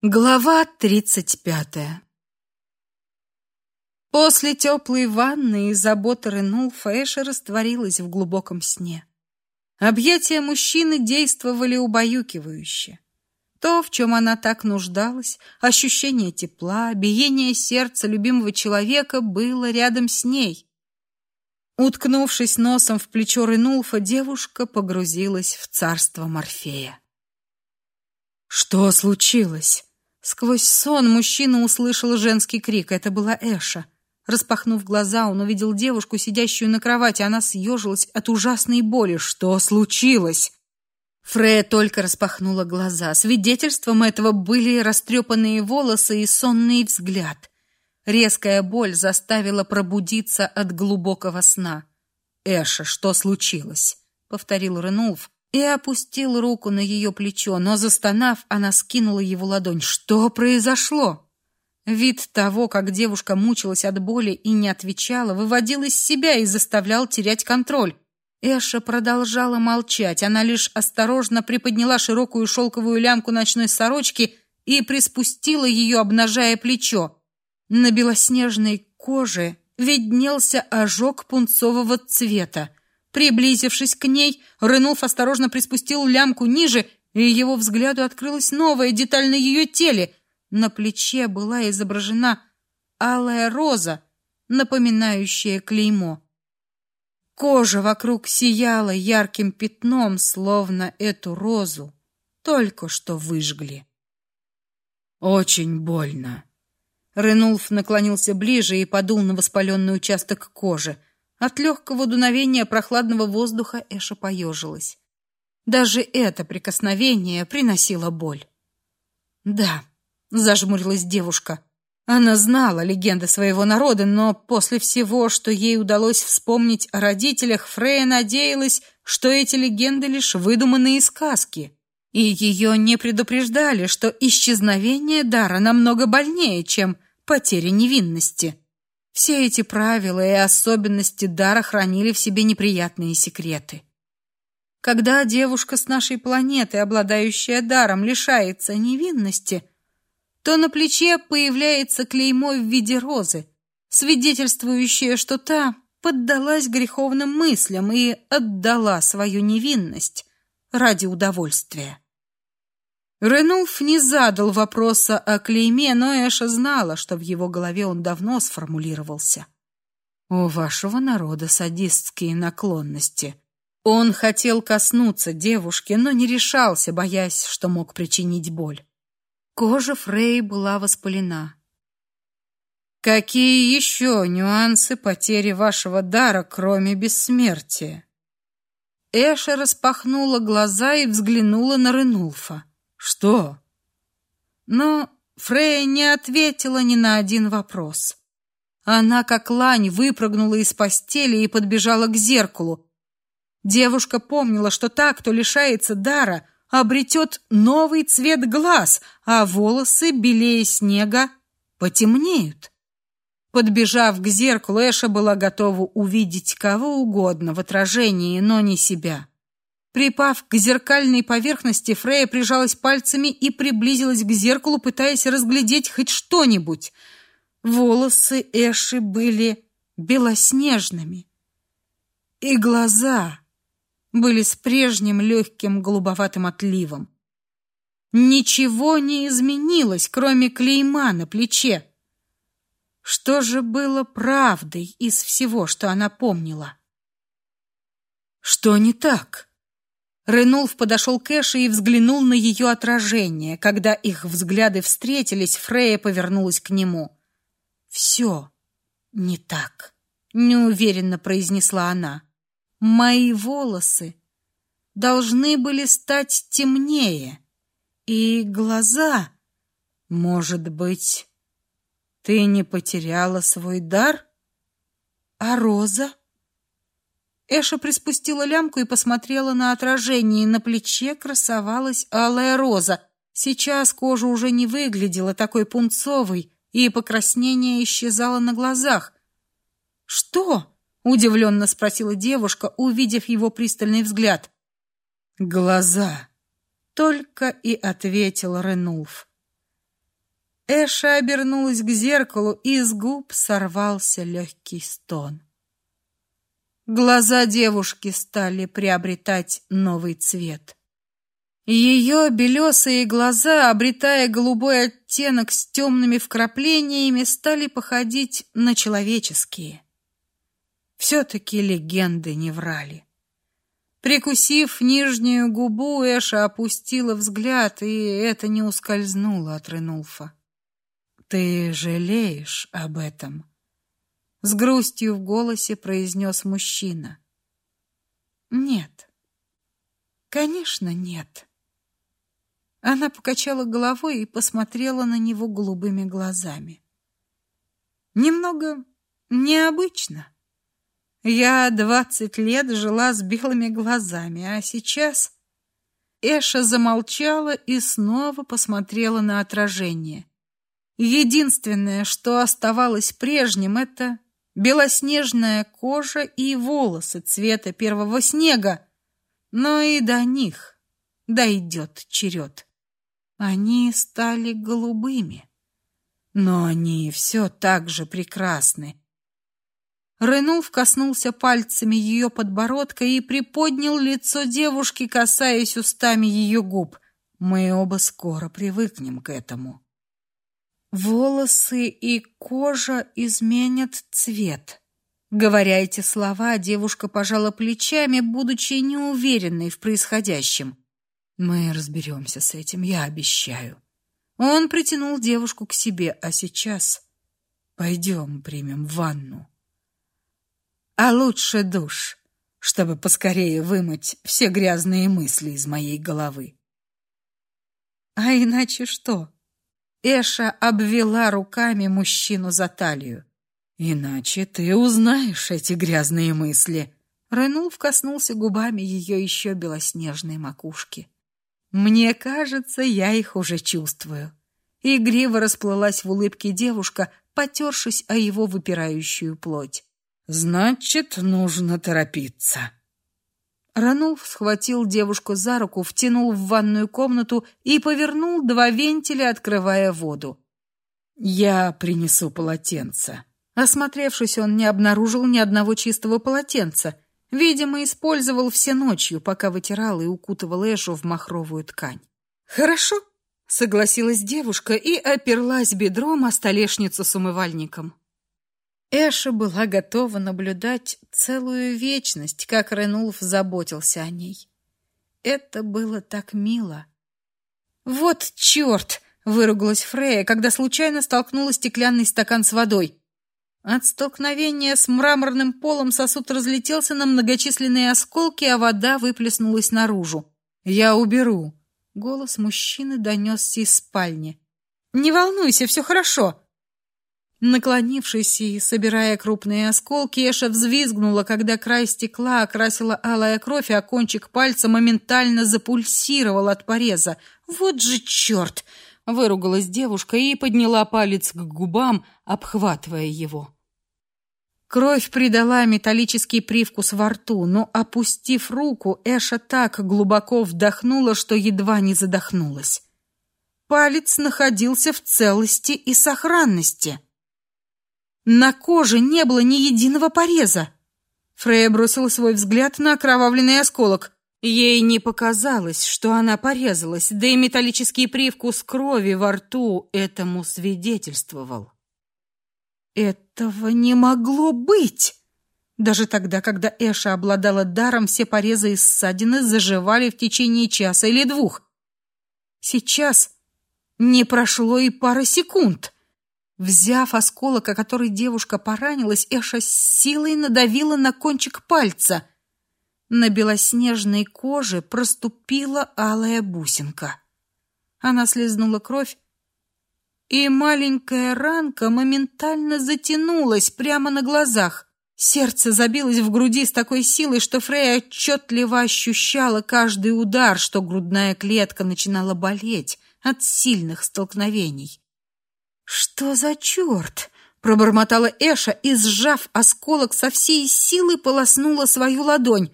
Глава тридцать пятая После теплой ванны и заботы Ренулфа Эша растворилась в глубоком сне. Объятия мужчины действовали убаюкивающе. То, в чем она так нуждалась, ощущение тепла, биение сердца любимого человека было рядом с ней. Уткнувшись носом в плечо Ренулфа, девушка погрузилась в царство Морфея. Что случилось? Сквозь сон мужчина услышал женский крик. Это была Эша. Распахнув глаза, он увидел девушку, сидящую на кровати. Она съежилась от ужасной боли. Что случилось? Фрея только распахнула глаза. Свидетельством этого были растрепанные волосы и сонный взгляд. Резкая боль заставила пробудиться от глубокого сна. «Эша, что случилось?» — повторил Ренулф, и опустил руку на ее плечо, но застонав, она скинула его ладонь. Что произошло? Вид того, как девушка мучилась от боли и не отвечала, выводил из себя и заставлял терять контроль. Эша продолжала молчать. Она лишь осторожно приподняла широкую шелковую лямку ночной сорочки и приспустила ее, обнажая плечо. На белоснежной коже виднелся ожог пунцового цвета. Приблизившись к ней, Ренуф осторожно приспустил лямку ниже, и его взгляду открылась новая деталь на ее теле. На плече была изображена алая роза, напоминающая клеймо. Кожа вокруг сияла ярким пятном, словно эту розу только что выжгли. Очень больно. Ренулф наклонился ближе и подул на воспаленный участок кожи. От легкого дуновения прохладного воздуха Эша поежилась. Даже это прикосновение приносило боль. Да, зажмурилась девушка. Она знала легенды своего народа, но после всего, что ей удалось вспомнить о родителях, Фрея надеялась, что эти легенды лишь выдуманные сказки. И ее не предупреждали, что исчезновение дара намного больнее, чем потеря невинности. Все эти правила и особенности дара хранили в себе неприятные секреты. Когда девушка с нашей планеты, обладающая даром, лишается невинности, то на плече появляется клеймо в виде розы, свидетельствующее, что та поддалась греховным мыслям и отдала свою невинность ради удовольствия. Ренулф не задал вопроса о клейме, но Эша знала, что в его голове он давно сформулировался. «У вашего народа садистские наклонности». Он хотел коснуться девушки, но не решался, боясь, что мог причинить боль. Кожа Фрей была воспалена. «Какие еще нюансы потери вашего дара, кроме бессмертия?» Эша распахнула глаза и взглянула на Ренулфа. Что? Но Фрея не ответила ни на один вопрос. Она, как лань, выпрыгнула из постели и подбежала к зеркалу. Девушка помнила, что та, кто лишается дара, обретет новый цвет глаз, а волосы белее снега потемнеют. Подбежав к зеркалу, Эша была готова увидеть кого угодно в отражении, но не себя. Припав к зеркальной поверхности, Фрея прижалась пальцами и приблизилась к зеркалу, пытаясь разглядеть хоть что-нибудь. Волосы Эши были белоснежными, и глаза были с прежним легким голубоватым отливом. Ничего не изменилось, кроме клейма на плече. Что же было правдой из всего, что она помнила? Что не так? Ренулф подошел к Эше и взглянул на ее отражение. Когда их взгляды встретились, Фрея повернулась к нему. «Все не так», — неуверенно произнесла она. «Мои волосы должны были стать темнее, и глаза, может быть, ты не потеряла свой дар? А роза?» Эша приспустила лямку и посмотрела на отражение. На плече красовалась алая роза. Сейчас кожа уже не выглядела такой пунцовой, и покраснение исчезало на глазах. «Что?» — удивленно спросила девушка, увидев его пристальный взгляд. «Глаза!» — только и ответил Ренулф. Эша обернулась к зеркалу, и с губ сорвался легкий стон. Глаза девушки стали приобретать новый цвет. Ее белесые глаза, обретая голубой оттенок с темными вкраплениями, стали походить на человеческие. Все-таки легенды не врали. Прикусив нижнюю губу, Эша опустила взгляд, и это не ускользнуло от Ренулфа. «Ты жалеешь об этом?» С грустью в голосе произнес мужчина. «Нет, конечно, нет». Она покачала головой и посмотрела на него голубыми глазами. Немного необычно. Я двадцать лет жила с белыми глазами, а сейчас Эша замолчала и снова посмотрела на отражение. Единственное, что оставалось прежним это белоснежная кожа и волосы цвета первого снега. Но и до них дойдет черед. Они стали голубыми. Но они все так же прекрасны. Ренулф коснулся пальцами ее подбородка и приподнял лицо девушки, касаясь устами ее губ. Мы оба скоро привыкнем к этому. Волосы и кожа изменят цвет. Говоря эти слова, девушка пожала плечами, будучи неуверенной в происходящем. Мы разберемся с этим, я обещаю. Он притянул девушку к себе, а сейчас пойдем примем ванну. А лучше душ, чтобы поскорее вымыть все грязные мысли из моей головы. А иначе что? Эша обвела руками мужчину за талию. Иначе ты узнаешь эти грязные мысли. Ренулф коснулся губами ее еще белоснежной макушки. Мне кажется, я их уже чувствую. Игриво расплылась в улыбке девушка, потершись о его выпирающую плоть. Значит, нужно торопиться. Ранулф схватил девушку за руку, втянул в ванную комнату и повернул два вентиля, открывая воду. Я принесу полотенце. Осмотревшись, он не обнаружил ни одного чистого полотенца. Видимо, использовал все ночью, пока вытирал и укутывал Эшу в махровую ткань. Хорошо, согласилась девушка и оперлась бедром о столешницу с умывальником. Эша была готова наблюдать целую вечность, как Ренулф заботился о ней. Это было так мило. Вот черт! выругалась Фрея, когда случайно столкнула стеклянный стакан с водой. От столкновения с мраморным полом сосуд разлетелся на многочисленные осколки, а вода выплеснулась наружу. «Я уберу!» Голос мужчины донесся из спальни. «Не волнуйся, все хорошо!» Наклонившись и собирая крупные осколки, Эша взвизгнула, когда край стекла окрасила алая кровь, а кончик пальца моментально запульсировал от пореза. «Вот же черт!» Выругалась девушка и подняла палец к губам, обхватывая его. Кровь придала металлический привкус во рту, но, опустив руку, Эша так глубоко вдохнула, что едва не задохнулась. Палец находился в целости и сохранности. На коже не было ни единого пореза. Фрея бросила свой взгляд на окровавленный осколок. Ей не показалось, что она порезалась, да и металлический привкус крови во рту этому свидетельствовал. Этого не могло быть. Даже тогда, когда Эша обладала даром, все порезы и ссадины заживали в течение часа или двух. Сейчас не прошло и пары секунд. Взяв осколок, о который девушка поранилась, Эша с силой надавила на кончик пальца — на белоснежной коже проступила алая бусинка. Она слезнула кровь, и маленькая ранка моментально затянулась прямо на глазах. Сердце забилось в груди с такой силой, что Фрея отчетливо ощущала каждый удар, что грудная клетка начинала болеть от сильных столкновений. «Что за черт?» — пробормотала Эша и, сжав осколок со всей силы, полоснула свою ладонь.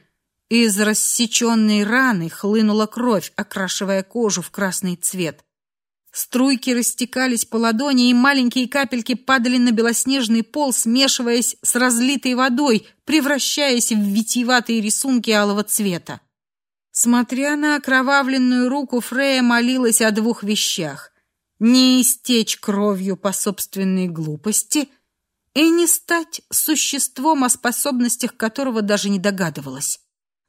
Из рассеченной раны хлынула кровь, окрашивая кожу в красный цвет. Струйки растекались по ладони, и маленькие капельки падали на белоснежный пол, смешиваясь с разлитой водой, превращаясь в витиеватые рисунки алого цвета. Смотря на окровавленную руку, Фрея молилась о двух вещах: не истечь кровью по собственной глупости и не стать существом, о способностях которого даже не догадывалась.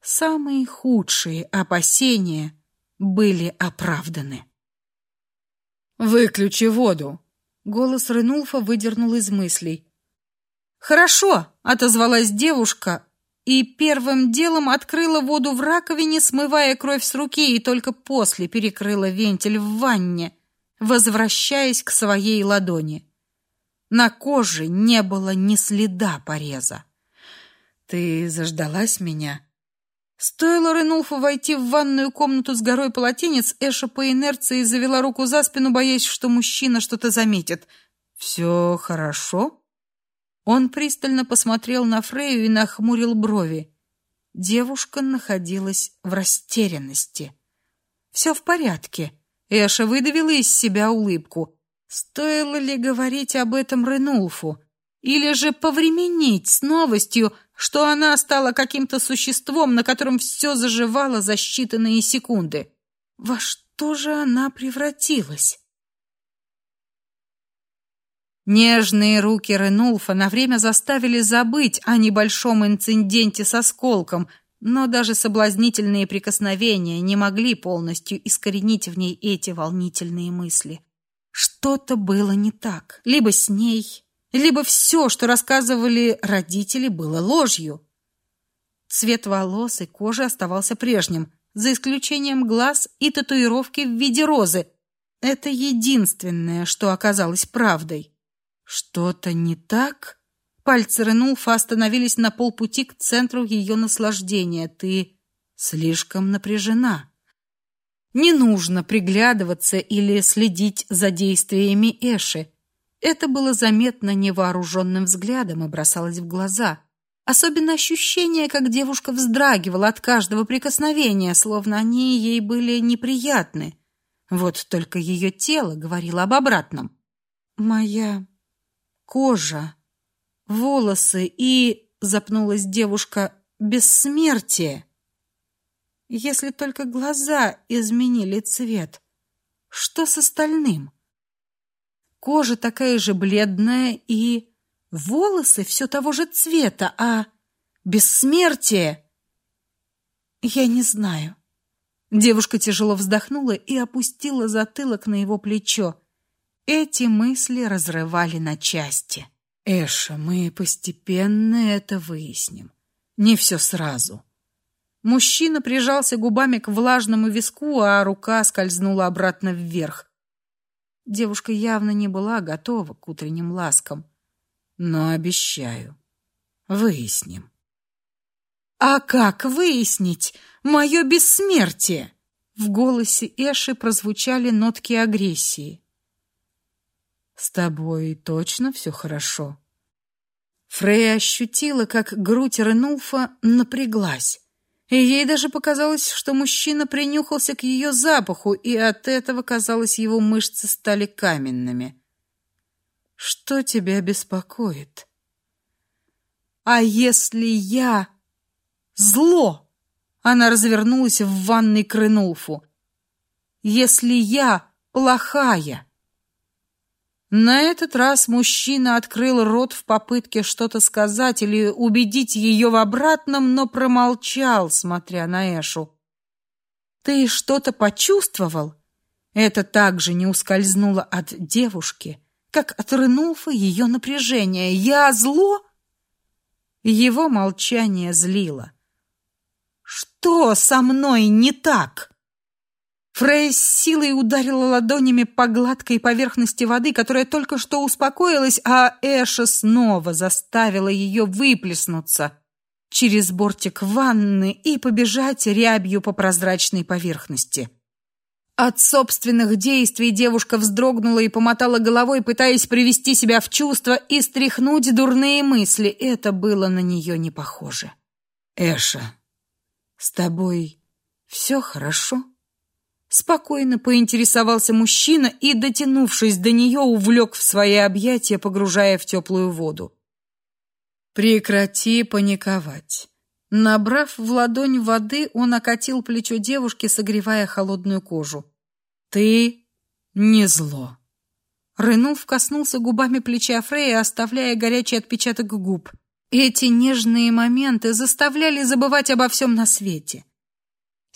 Самые худшие опасения были оправданы. Выключи воду. Голос Ренулфа выдернул из мыслей. Хорошо, отозвалась девушка и первым делом открыла воду в раковине, смывая кровь с руки, и только после перекрыла вентиль в ванне, возвращаясь к своей ладони. На коже не было ни следа пореза. Ты заждалась меня? Стоило Ренулфу войти в ванную комнату с горой полотенец, Эша по инерции завела руку за спину, боясь, что мужчина что-то заметит. «Все хорошо?» Он пристально посмотрел на Фрею и нахмурил брови. Девушка находилась в растерянности. «Все в порядке. Эша выдавила из себя улыбку. Стоило ли говорить об этом Ренулфу? Или же повременить с новостью, что она стала каким-то существом, на котором все заживало за считанные секунды. Во что же она превратилась? Нежные руки Ренулфа на время заставили забыть о небольшом инциденте со сколком, но даже соблазнительные прикосновения не могли полностью искоренить в ней эти волнительные мысли. Что-то было не так, либо с ней, либо все, что рассказывали родители, было ложью. Цвет волос и кожи оставался прежним, за исключением глаз и татуировки в виде розы. Это единственное, что оказалось правдой. Что-то не так? Пальцы Ренулфа остановились на полпути к центру ее наслаждения. Ты слишком напряжена. Не нужно приглядываться или следить за действиями Эши. Это было заметно невооруженным взглядом и бросалось в глаза. Особенно ощущение, как девушка вздрагивала от каждого прикосновения, словно они ей были неприятны. Вот только ее тело говорило об обратном. Моя кожа, волосы и запнулась девушка бессмертие. Если только глаза изменили цвет, что с остальным? Кожа такая же бледная и волосы все того же цвета, а бессмертие я не знаю. Девушка тяжело вздохнула и опустила затылок на его плечо. Эти мысли разрывали на части. Эша, мы постепенно это выясним. Не все сразу. Мужчина прижался губами к влажному виску, а рука скользнула обратно вверх. Девушка явно не была готова к утренним ласкам. Но обещаю, выясним. А как выяснить мое бессмертие? В голосе Эши прозвучали нотки агрессии. С тобой точно все хорошо? Фрея ощутила, как грудь Ренулфа напряглась. И ей даже показалось, что мужчина принюхался к ее запаху, и от этого, казалось, его мышцы стали каменными. Что тебя беспокоит? А если я зло? Она развернулась в ванной к Ренулфу. Если я плохая? На этот раз мужчина открыл рот в попытке что-то сказать или убедить ее в обратном, но промолчал, смотря на Эшу. Ты что-то почувствовал? Это также не ускользнуло от девушки, как от Ренуфа ее напряжение. Я зло? Его молчание злило. Что со мной не так? Фрей с силой ударила ладонями по гладкой поверхности воды, которая только что успокоилась, а Эша снова заставила ее выплеснуться через бортик ванны и побежать рябью по прозрачной поверхности. От собственных действий девушка вздрогнула и помотала головой, пытаясь привести себя в чувство и стряхнуть дурные мысли. Это было на нее не похоже. Эша, с тобой все хорошо? Спокойно поинтересовался мужчина и, дотянувшись до нее, увлек в свои объятия, погружая в теплую воду. Прекрати паниковать. Набрав в ладонь воды, он окатил плечо девушки, согревая холодную кожу. Ты не зло. Ренуф коснулся губами плеча Фрея, оставляя горячий отпечаток губ. Эти нежные моменты заставляли забывать обо всем на свете.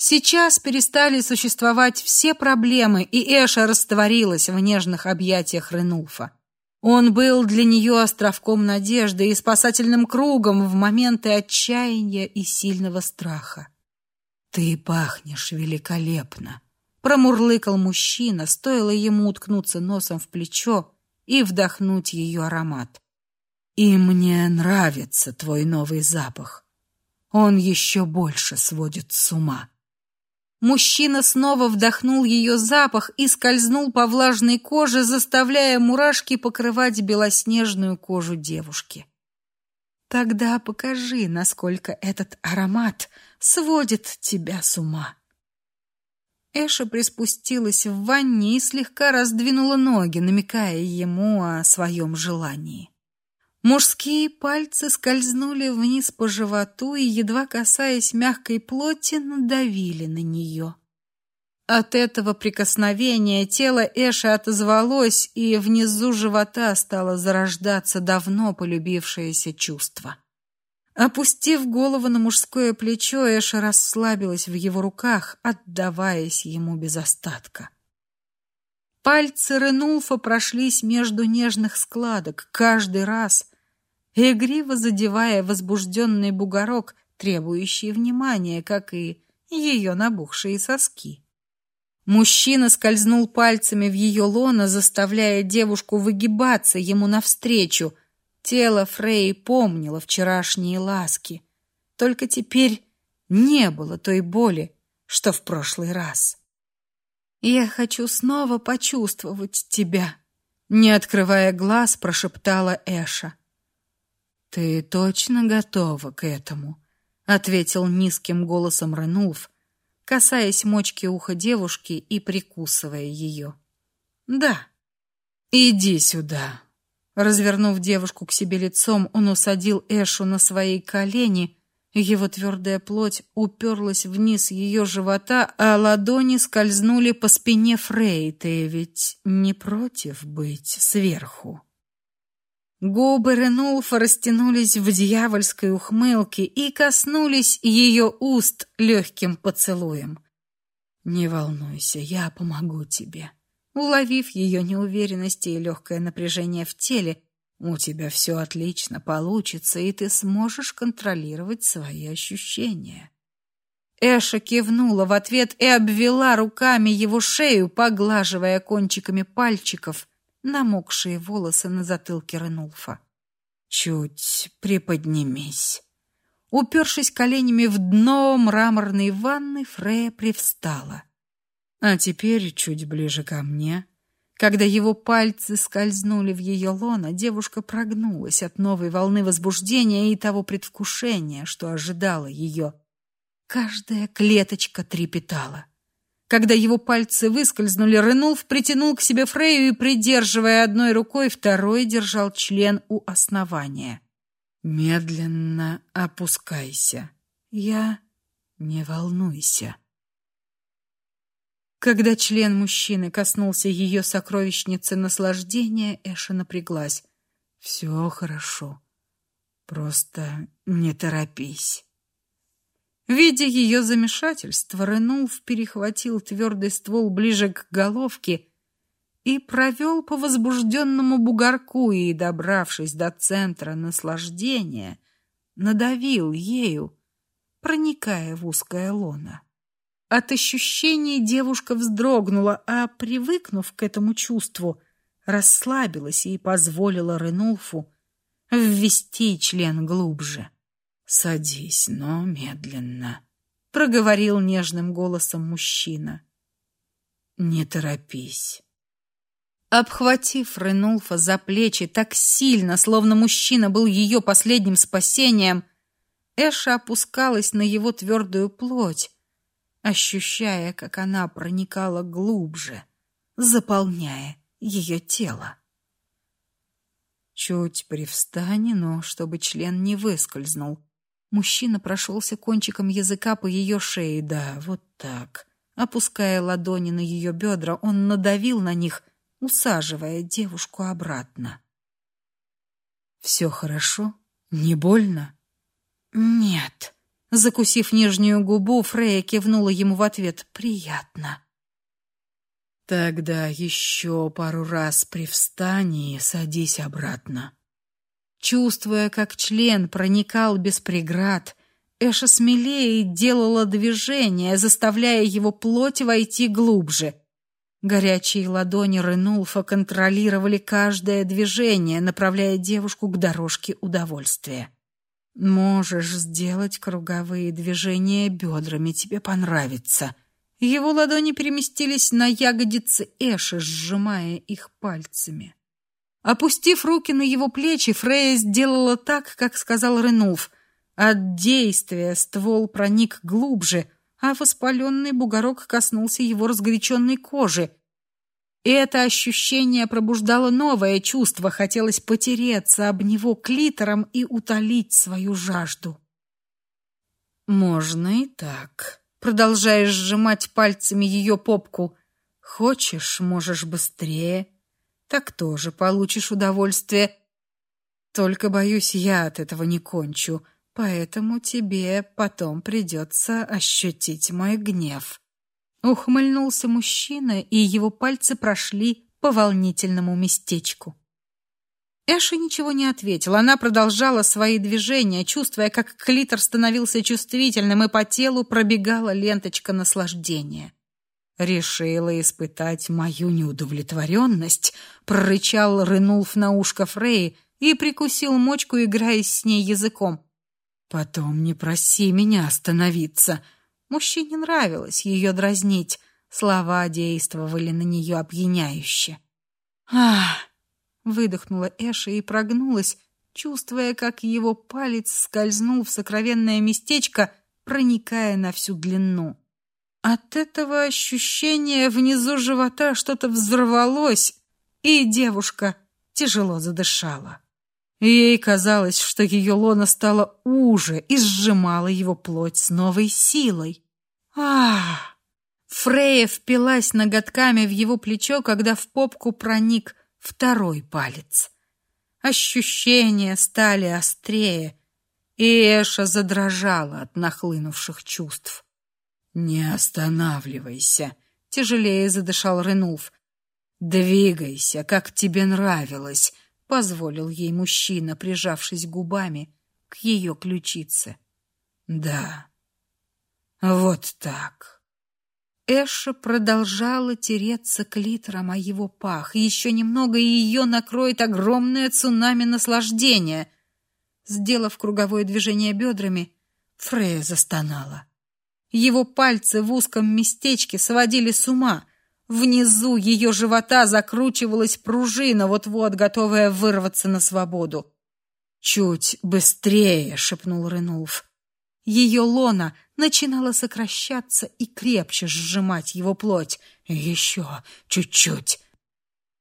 Сейчас перестали существовать все проблемы, и Эша растворилась в нежных объятиях Ренульфа. Он был для нее островком надежды и спасательным кругом в моменты отчаяния и сильного страха. «Ты пахнешь великолепно», — промурлыкал мужчина, стоило ему уткнуться носом в плечо и вдохнуть ее аромат. «И мне нравится твой новый запах. Он еще больше сводит с ума». Мужчина снова вдохнул ее запах и скользнул по влажной коже, заставляя мурашки покрывать белоснежную кожу девушки. Тогда покажи, насколько этот аромат сводит тебя с ума. Эша приспустилась в ванне и слегка раздвинула ноги, намекая ему о своем желании. Мужские пальцы скользнули вниз по животу и, едва касаясь мягкой плоти, надавили на нее. От этого прикосновения тело Эши отозвалось, и внизу живота стало зарождаться давно полюбившееся чувство. Опустив голову на мужское плечо, Эша расслабилась в его руках, отдаваясь ему без остатка. Пальцы Ренулфа прошлись между нежных складок, каждый раз игриво задевая возбужденный бугорок, требующий внимания, как и ее набухшие соски. Мужчина скользнул пальцами в ее лоно, заставляя девушку выгибаться ему навстречу. Тело Фрей помнило вчерашние ласки. Только теперь не было той боли, что в прошлый раз. «Я хочу снова почувствовать тебя», — не открывая глаз, прошептала Эша. Ты точно готова к этому? ответил низким голосом Ренулф, касаясь мочки уха девушки и прикусывая ее. Да. Иди сюда. Развернув девушку к себе лицом, он усадил Эшу на свои колени. Его твердая плоть уперлась вниз ее живота, а ладони скользнули по спине Фрей. Ты ведь не против быть сверху? Губы Ренулфа растянулись в дьявольской ухмылке и коснулись ее уст легким поцелуем. «Не волнуйся, я помогу тебе». Уловив ее неуверенность и легкое напряжение в теле, «У тебя все отлично получится, и ты сможешь контролировать свои ощущения». Эша кивнула в ответ и обвела руками его шею, поглаживая кончиками пальчиков намокшие волосы на затылке Ренулфа. Чуть приподнимись. Упершись коленями в дно мраморной ванны, Фрея привстала. А теперь чуть ближе ко мне. Когда его пальцы скользнули в ее лоно, девушка прогнулась от новой волны возбуждения и того предвкушения, что ожидало ее. Каждая клеточка трепетала. Когда его пальцы выскользнули, Ренулф притянул к себе Фрейю и, придерживая одной рукой, второй держал член у основания. Медленно опускайся. Я не волнуйся. Когда член мужчины коснулся ее сокровищницы наслаждения, Эша напряглась. «Все хорошо. Просто не торопись. Видя ее замешательство, Ренулф перехватил твердый ствол ближе к головке и провел по возбужденному бугорку и, добравшись до центра наслаждения, надавил ею, проникая в узкое лоно. От ощущений девушка вздрогнула, а, привыкнув к этому чувству, расслабилась и позволила Ренулфу ввести член глубже. Садись, но медленно, проговорил нежным голосом мужчина. Не торопись. Обхватив Ренулфа за плечи так сильно, словно мужчина был ее последним спасением, Эша опускалась на его твердую плоть, ощущая, как она проникала глубже, заполняя ее тело. Чуть привстань, но чтобы член не выскользнул. Мужчина прошелся кончиком языка по ее шее, да, вот так. Опуская ладони на ее бедра, он надавил на них, усаживая девушку обратно. «Все хорошо? Не больно?» «Нет». Закусив нижнюю губу, Фрея кивнула ему в ответ. «Приятно». «Тогда еще пару раз привстань и садись обратно». Чувствуя, как член проникал без преград, Эша смелее делала движение, заставляя его плоть войти глубже. Горячие ладони Ренулфа контролировали каждое движение, направляя девушку к дорожке удовольствия. Можешь сделать круговые движения бедрами, тебе понравится. Его ладони переместились на ягодицы Эши, сжимая их пальцами. Опустив руки на его плечи, Фрея сделала так, как сказал Ренулф. От действия ствол проник глубже, а воспаленный бугорок коснулся его разгоряченной кожи. Это ощущение пробуждало новое чувство, хотелось потереться об него клитором и утолить свою жажду. Можно и так. Продолжаешь сжимать пальцами ее попку. Хочешь, можешь быстрее так тоже получишь удовольствие. Только, боюсь, я от этого не кончу, поэтому тебе потом придется ощутить мой гнев». Ухмыльнулся мужчина, и его пальцы прошли по волнительному местечку. Эша ничего не ответила. Она продолжала свои движения, чувствуя, как клитор становился чувствительным, и по телу пробегала ленточка наслаждения. Решила испытать мою неудовлетворенность, прорычал Ренулф на ушко Фрей и прикусил мочку, играя с ней языком. Потом не проси меня остановиться. Мужчине нравилось ее дразнить. Слова действовали на нее опьяняюще. Ах! выдохнула Эша и прогнулась, чувствуя, как его палец скользнул в сокровенное местечко, проникая на всю длину. От этого ощущения внизу живота что-то взорвалось, и девушка тяжело задышала. Ей казалось, что ее лона стала уже и сжимала его плоть с новой силой. А! Фрея впилась ноготками в его плечо, когда в попку проник второй палец. Ощущения стали острее, и Эша задрожала от нахлынувших чувств. Не останавливайся, тяжелее задышал Ренулф. Двигайся, как тебе нравилось, позволил ей мужчина, прижавшись губами к ее ключице. Да. Вот так. Эша продолжала тереться клитором о его пах. Еще немного, и ее накроет огромное цунами наслаждения. Сделав круговое движение бедрами, Фрея застонала. Его пальцы в узком местечке сводили с ума. Внизу ее живота закручивалась пружина, вот-вот готовая вырваться на свободу. «Чуть быстрее!» — шепнул Ренулф. Ее лона начинала сокращаться и крепче сжимать его плоть. «Еще чуть-чуть!»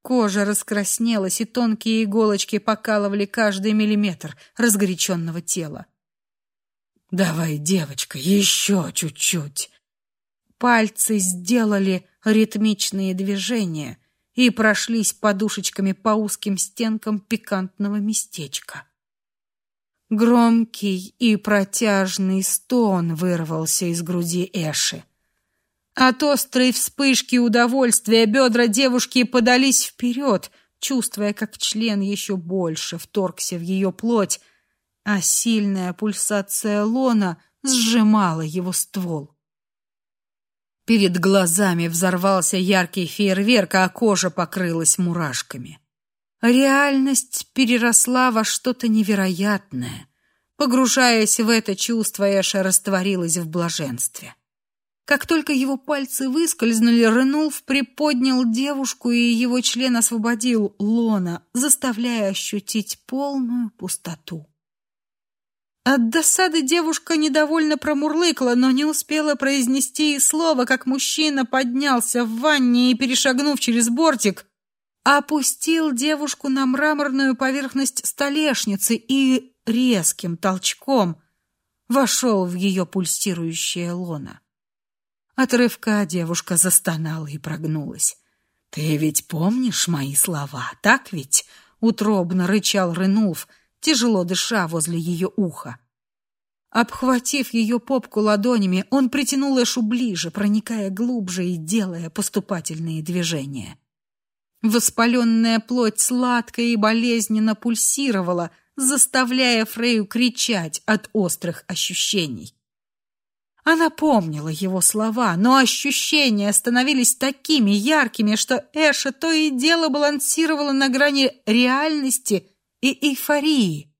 Кожа раскраснелась, и тонкие иголочки покалывали каждый миллиметр разгоряченного тела. Давай, девочка, еще чуть-чуть. Пальцы сделали ритмичные движения и прошлись подушечками по узким стенкам пикантного местечка. Громкий и протяжный стон вырвался из груди Эши. От острой вспышки удовольствия бедра девушки подались вперед, чувствуя, как член еще больше вторгся в ее плоть, а сильная пульсация лона сжимала его ствол. Перед глазами взорвался яркий фейерверк, а кожа покрылась мурашками. Реальность переросла во что-то невероятное. Погружаясь в это чувство, Эша растворилась в блаженстве. Как только его пальцы выскользнули, Ренулф приподнял девушку, и его член освободил лона, заставляя ощутить полную пустоту. От досады девушка недовольно промурлыкала, но не успела произнести и слова, как мужчина поднялся в ванне и, перешагнув через бортик, опустил девушку на мраморную поверхность столешницы и резким толчком вошел в ее пульсирующее лоно. От рывка девушка застонала и прогнулась. «Ты ведь помнишь мои слова, так ведь?» — утробно рычал Ренулф, тяжело дыша возле ее уха. Обхватив ее попку ладонями, он притянул Эшу ближе, проникая глубже и делая поступательные движения. Воспаленная плоть сладко и болезненно пульсировала, заставляя Фрею кричать от острых ощущений. Она помнила его слова, но ощущения становились такими яркими, что Эша то и дело балансировала на грани реальности и эйфории.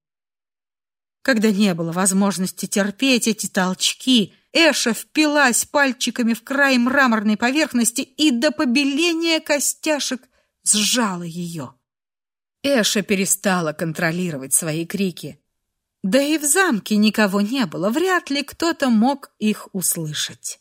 Когда не было возможности терпеть эти толчки, Эша впилась пальчиками в край мраморной поверхности и до побеления костяшек сжала ее. Эша перестала контролировать свои крики. Да и в замке никого не было, вряд ли кто-то мог их услышать.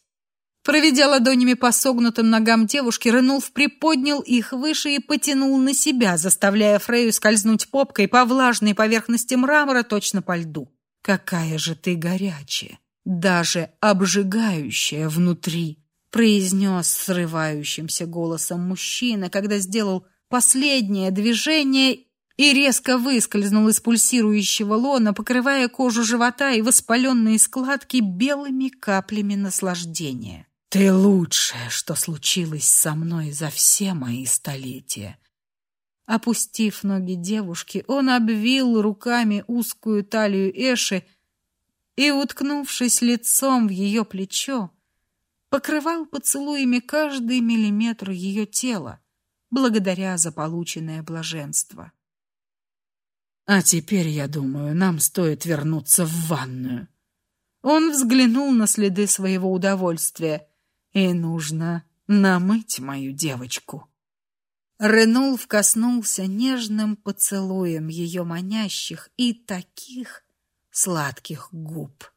Проведя ладонями по согнутым ногам девушки, Ренулф приподнял их выше и потянул на себя, заставляя Фрею скользнуть попкой по влажной поверхности мрамора точно по льду. «Какая же ты горячая, даже обжигающая внутри!» произнес срывающимся голосом мужчина, когда сделал последнее движение и резко выскользнул из пульсирующего лона, покрывая кожу живота и воспаленные складки белыми каплями наслаждения. Ты лучшее, что случилось со мной за все мои столетия. Опустив ноги девушки, он обвил руками узкую талию Эши и, уткнувшись лицом в ее плечо, покрывал поцелуями каждый миллиметр ее тела, благодаря за полученное блаженство. А теперь, я думаю, нам стоит вернуться в ванную. Он взглянул на следы своего удовольствия и нужно намыть мою девочку. Ренулф коснулся нежным поцелуем ее манящих и таких сладких губ.